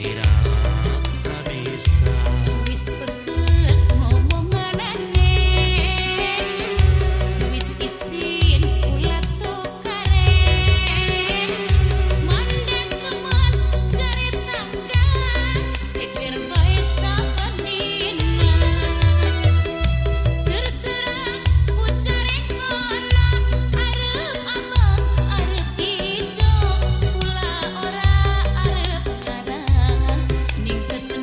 need a Thank.